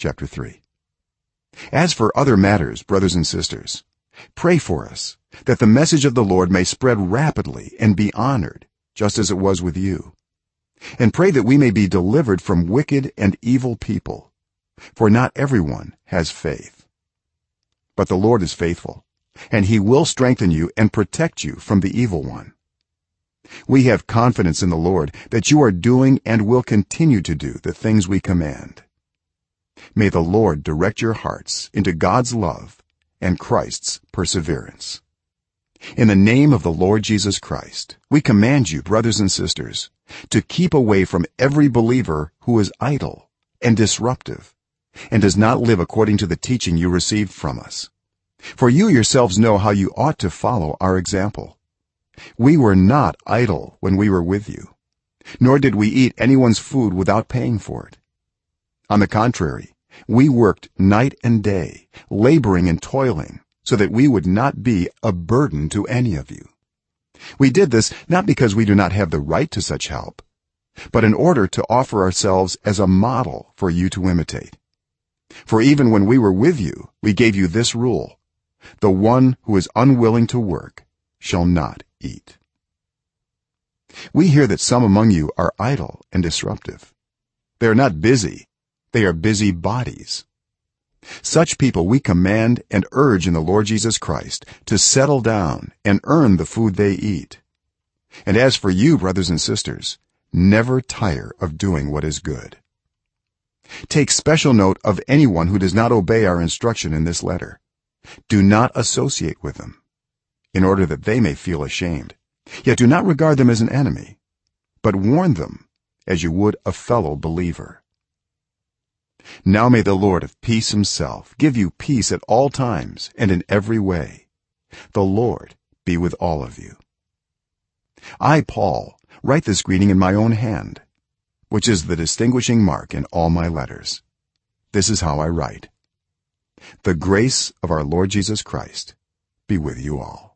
chapter 3 as for other matters brothers and sisters pray for us that the message of the lord may spread rapidly and be honored just as it was with you. And pray that we may be delivered from wicked and evil people for not everyone has faith. But the lord is faithful and he will strengthen you and protect you from the evil one. We have confidence in the lord that you are doing and will continue to do the things we command may the lord direct your hearts into god's love and christ's perseverance. In the name of the lord jesus christ we command you brothers and sisters to keep away from every believer who is idle and disruptive and does not live according to the teaching you received from us. For you yourselves know how you ought to follow our example. We were not idle when we were with you nor did we eat anyone's food without paying for it. On the contrary we worked night and day laboring and toiling so that we would not be a burden to any of you. We did this not because we do not have the right to such help but in order to offer ourselves as a model for you to imitate. For even when we were with you we gave you this rule the one who is unwilling to work shall not eat. We hear that some among you are idle and disruptive. They are not busy they are busy bodies. Such people we command and urge in the lord jesus christ to settle down and earn the food they eat. And as for you brothers and sisters never tire of doing what is good. Take special note of anyone who does not obey our instruction in this letter. Do not associate with them in order that they may feel ashamed. Yet do not regard them as an enemy but warn them as you would a fellow believer now may the lord of peace himself give you peace at all times and in every way. The lord be with all of you. I paul write this greeting in my own hand which is the distinguishing mark in all my letters. This is how i write. The grace of our lord jesus christ be with you all